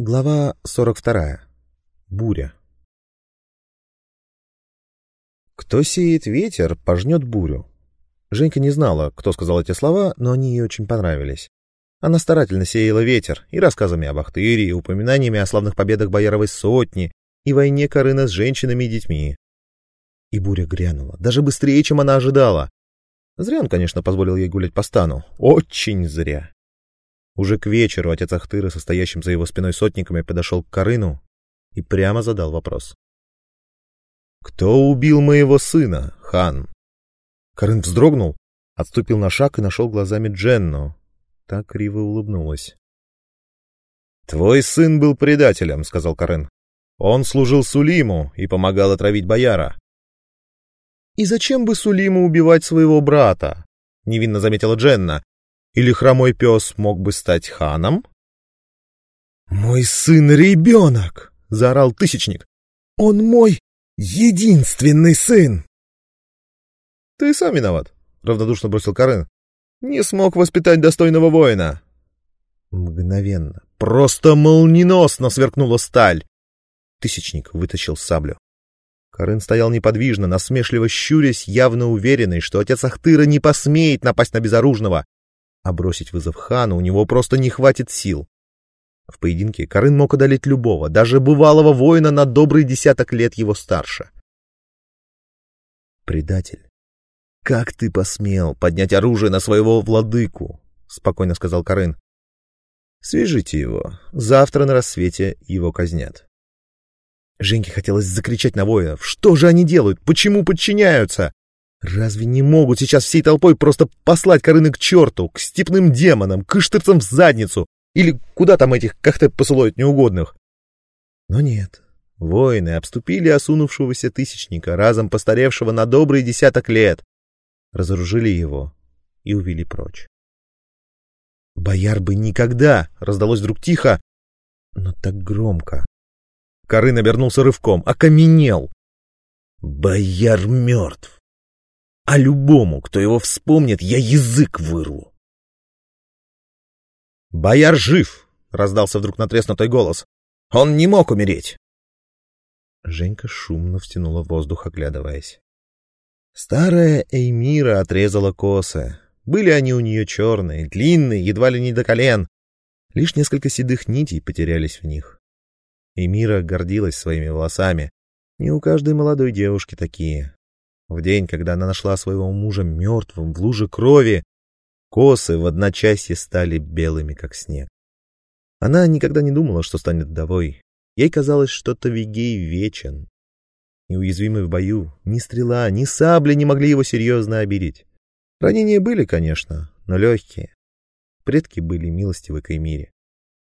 Глава 42. Буря. Кто сеет ветер, пожнет бурю. Женька не знала, кто сказал эти слова, но они ей очень понравились. Она старательно сеяла ветер и рассказами об Ахтыре, и упоминаниями о славных победах Бояровой сотни, и войне Карына с женщинами и детьми. И буря грянула, даже быстрее, чем она ожидала. Зря он, конечно, позволил ей гулять по стану. Очень зря. Уже к вечеру отец Ахтыра, состоящим за его спиной сотниками, подошел к Карыну и прямо задал вопрос. «Кто убил моего сына, хан?» Карын вздрогнул, отступил на шаг и нашел глазами Дженну. Так криво улыбнулась. «Твой сын был предателем», — сказал Карын. «Он служил Сулиму и помогал отравить бояра». «И зачем бы Сулиму убивать своего брата?» — невинно заметила Дженна. Или хромой пес мог бы стать ханом? «Мой сын ребенок!» — заорал Тысячник. «Он мой единственный сын!» «Ты сам виноват», — равнодушно бросил Карын. «Не смог воспитать достойного воина». Мгновенно, просто молниеносно сверкнула сталь. Тысячник вытащил саблю. Карын стоял неподвижно, насмешливо щурясь, явно уверенный, что отец Ахтыра не посмеет напасть на безоружного, а бросить вызов хану у него просто не хватит сил. В поединке Карын мог одолеть любого, даже бывалого воина на добрый десяток лет его старше. «Предатель, как ты посмел поднять оружие на своего владыку?» — спокойно сказал Карын. «Свяжите его. Завтра на рассвете его казнят». Женьке хотелось закричать на воинов. «Что же они делают? Почему подчиняются?» Разве не могут сейчас всей толпой просто послать Корыны к черту, к степным демонам, к иштырцам в задницу? Или куда там этих как-то посылают неугодных? Но нет. Воины обступили осунувшегося тысячника, разом постаревшего на добрый десяток лет, разоружили его и увели прочь. «Бояр бы никогда!» — раздалось вдруг тихо, но так громко. Корын обернулся рывком, окаменел. «Бояр мертв!» А любому, кто его вспомнит, я язык вырву. «Бояр жив!» — раздался вдруг натреснутый голос. «Он не мог умереть!» Женька шумно втянула воздух, оглядываясь. Старая Эймира отрезала косы. Были они у нее черные, длинные, едва ли не до колен. Лишь несколько седых нитей потерялись в них. Эймира гордилась своими волосами. Не у каждой молодой девушки такие. В день, когда она нашла своего мужа мертвым в луже крови, косы в одночасье стали белыми, как снег. Она никогда не думала, что станет вдовой. Ей казалось, что Тавигей вечен. Неуязвимый в бою, ни стрела, ни сабли не могли его серьезно обидеть. Ранения были, конечно, но легкие. Предки были милостивы к Эймире.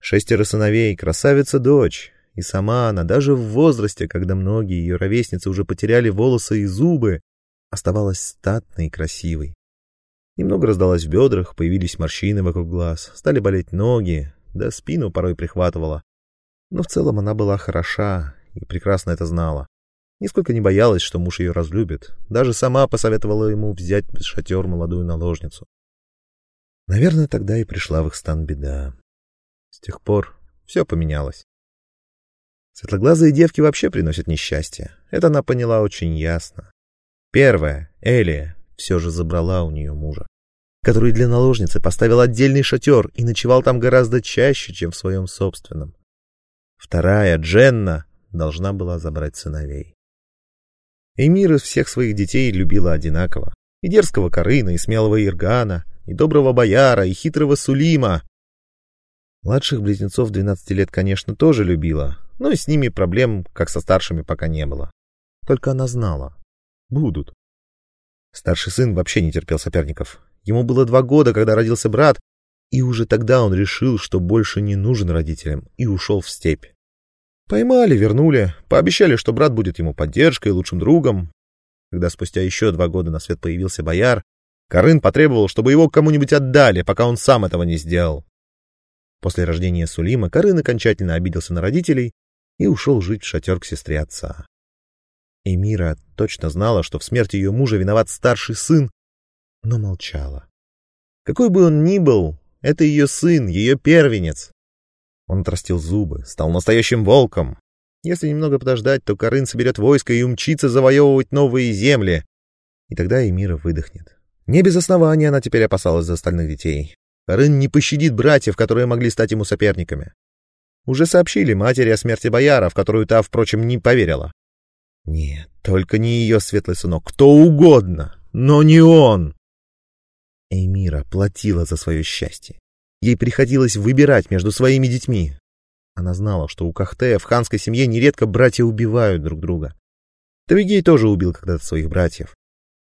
Шестеро сыновей, красавица-дочь, и сама она, даже в возрасте, когда многие ее ровесницы уже потеряли волосы и зубы, оставалась статной и красивой. Немного раздалась в бедрах, появились морщины вокруг глаз, стали болеть ноги, да спину порой прихватывала. Но в целом она была хороша и прекрасно это знала. Нисколько не боялась, что муж ее разлюбит. Даже сама посоветовала ему взять в шатер молодую наложницу. Наверное, тогда и пришла в их стан беда. С тех пор все поменялось. Светлоглазые девки вообще приносят несчастье. Это она поняла очень ясно. Первая, Элия, все же забрала у нее мужа, который для наложницы поставил отдельный шатер и ночевал там гораздо чаще, чем в своем собственном. Вторая, Дженна, должна была забрать сыновей. Эмир из всех своих детей любила одинаково. И дерзкого Карына, и смелого Иргана, и доброго Бояра, и хитрого Сулима. Младших близнецов 12 лет, конечно, тоже любила, но и с ними проблем, как со старшими, пока не было. Только она знала. Будут. Старший сын вообще не терпел соперников. Ему было два года, когда родился брат, и уже тогда он решил, что больше не нужен родителям, и ушел в степь. Поймали, вернули, пообещали, что брат будет ему поддержкой лучшим другом. Когда спустя еще два года на свет появился бояр, Карын потребовал, чтобы его кому-нибудь отдали, пока он сам этого не сделал. После рождения Сулима Карын окончательно обиделся на родителей и ушел жить в шатер к сестре отца. Эмира точно знала, что в смерти ее мужа виноват старший сын, но молчала. Какой бы он ни был, это ее сын, ее первенец. Он отрастил зубы, стал настоящим волком. Если немного подождать, то Карын соберет войско и умчится завоевывать новые земли. И тогда Эмира выдохнет. Не без основания она теперь опасалась за остальных детей. Карын не пощадит братьев, которые могли стать ему соперниками. Уже сообщили матери о смерти бояра, в которую та, впрочем, не поверила. Нет, только не ее светлый сынок, кто угодно, но не он. Эймира платила за свое счастье. Ей приходилось выбирать между своими детьми. Она знала, что у Кахтея в ханской семье нередко братья убивают друг друга. Тавигей тоже убил когда-то своих братьев.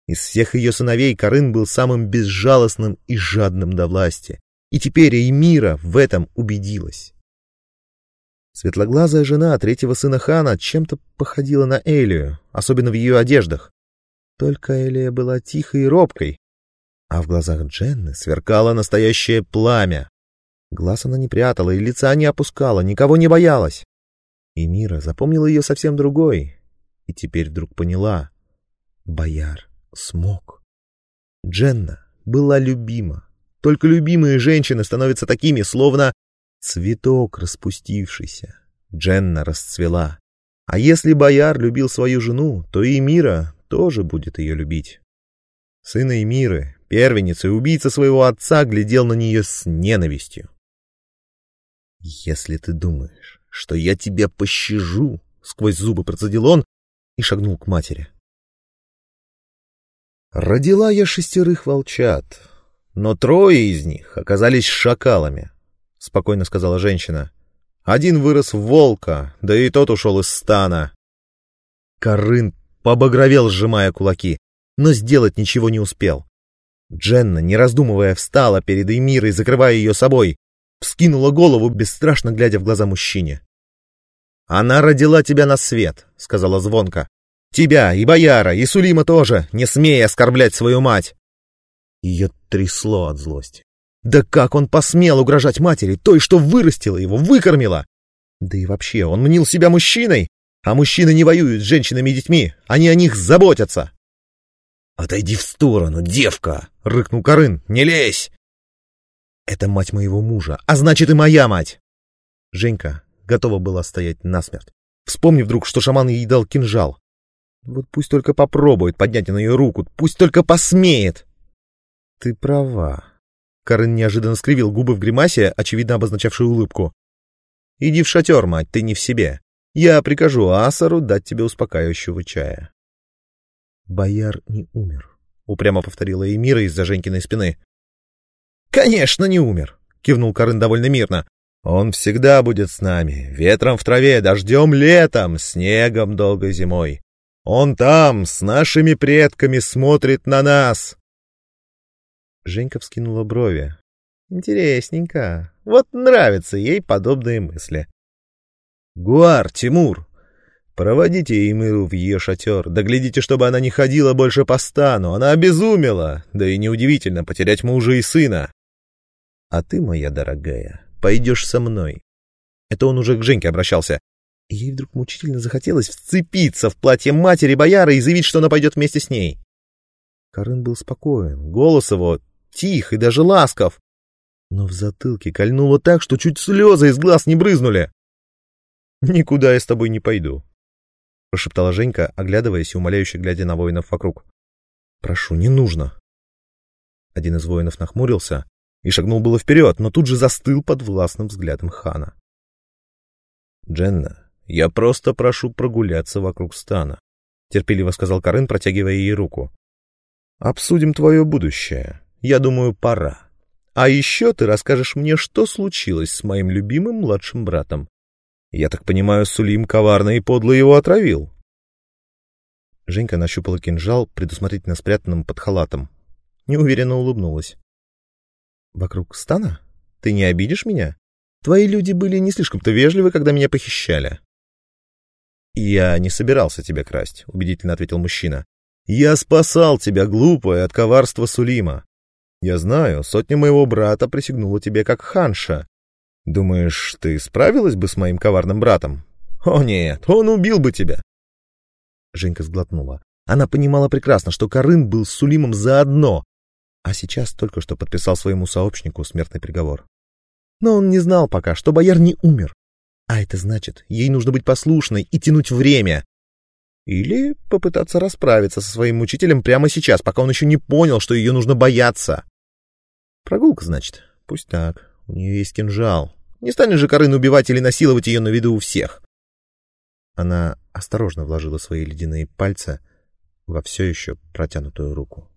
Из всех ее сыновей Карын был самым безжалостным и жадным до власти. И теперь Эймира в этом убедилась. Светлоглазая жена третьего сына хана чем-то походила на Элию, особенно в ее одеждах. Только Элия была тихой и робкой, а в глазах Дженны сверкало настоящее пламя. Глаз она не прятала и лица не опускала, никого не боялась. И Мира запомнила ее совсем другой, и теперь вдруг поняла. Бояр смог. Дженна была любима. Только любимые женщины становятся такими, словно цветок распустившийся. Дженна расцвела. А если бояр любил свою жену, то и Мира тоже будет ее любить. Сына Эмиры, первенец и убийца своего отца, глядел на нее с ненавистью. «Если ты думаешь, что я тебя пощажу», — сквозь зубы процедил он и шагнул к матери. «Родила я шестерых волчат, но трое из них оказались шакалами», — спокойно сказала женщина. «Один вырос в волка, да и тот ушел из стана». Карын побагровел, сжимая кулаки, но сделать ничего не успел. Дженна, не раздумывая, встала перед Эмирой, закрывая ее собой вскинула голову, бесстрашно глядя в глаза мужчине. «Она родила тебя на свет», — сказала звонко. «Тебя и Бояра, и Сулима тоже, не смей оскорблять свою мать!» Ее трясло от злости. Да как он посмел угрожать матери, той, что вырастила его, выкормила? Да и вообще, он мнил себя мужчиной, а мужчины не воюют с женщинами и детьми, они о них заботятся. «Отойди в сторону, девка!» — рыкнул Карын. «Не лезь!» Это мать моего мужа, а значит и моя мать. Женька готова была стоять насмерть, вспомнив вдруг, что шаман ей дал кинжал. Вот пусть только попробует поднять на ее руку, пусть только посмеет. Ты права. Карен неожиданно скривил губы в гримасе, очевидно обозначавшей улыбку. Иди в шатер, мать, ты не в себе. Я прикажу Асару дать тебе успокаивающего чая. Бояр не умер, упрямо повторила Эмира из-за Женькиной спины. «Конечно, не умер», — кивнул Карын довольно мирно. «Он всегда будет с нами, ветром в траве, дождем летом, снегом долгой зимой. Он там, с нашими предками, смотрит на нас!» Женька вскинула брови. «Интересненько. Вот нравятся ей подобные мысли». «Гуар, Тимур, проводите Эмиру в ее шатер, да чтобы она не ходила больше по стану, она обезумела, да и неудивительно потерять мужа и сына». А ты, моя дорогая, пойдешь со мной. Это он уже к Женьке обращался. ей вдруг мучительно захотелось вцепиться в платье матери бояра и заявить, что она пойдет вместе с ней. Карын был спокоен, голос его тих и даже ласков. Но в затылке кольнуло так, что чуть слезы из глаз не брызнули. «Никуда я с тобой не пойду», — прошептала Женька, оглядываясь и умоляюще глядя на воинов вокруг. «Прошу, не нужно». Один из воинов нахмурился, и шагнул было вперед, но тут же застыл под властным взглядом хана. «Дженна, я просто прошу прогуляться вокруг стана», — терпеливо сказал Карын, протягивая ей руку. «Обсудим твое будущее. Я думаю, пора. А еще ты расскажешь мне, что случилось с моим любимым младшим братом. Я так понимаю, Сулим коварно и подло его отравил». Женька нащупала кинжал, предусмотрительно спрятанным под халатом. Неуверенно улыбнулась. Вокруг стана? Ты не обидишь меня? Твои люди были не слишком-то вежливы, когда меня похищали. Я не собирался тебя красть, убедительно ответил мужчина. Я спасал тебя, глупая, от коварства Сулима. Я знаю, сотня моего брата присягнула тебе как ханша. Думаешь, ты справилась бы с моим коварным братом? О нет, он убил бы тебя. Женька сглотнула. Она понимала прекрасно, что Карын был с Сулимом заодно, а сейчас только что подписал своему сообщнику смертный приговор. Но он не знал пока, что бояр не умер. А это значит, ей нужно быть послушной и тянуть время. Или попытаться расправиться со своим учителем прямо сейчас, пока он еще не понял, что ее нужно бояться. Прогулка, значит? Пусть так. У нее есть кинжал. Не станет же Карын убивать или насиловать ее на виду у всех. Она осторожно вложила свои ледяные пальцы во все еще протянутую руку.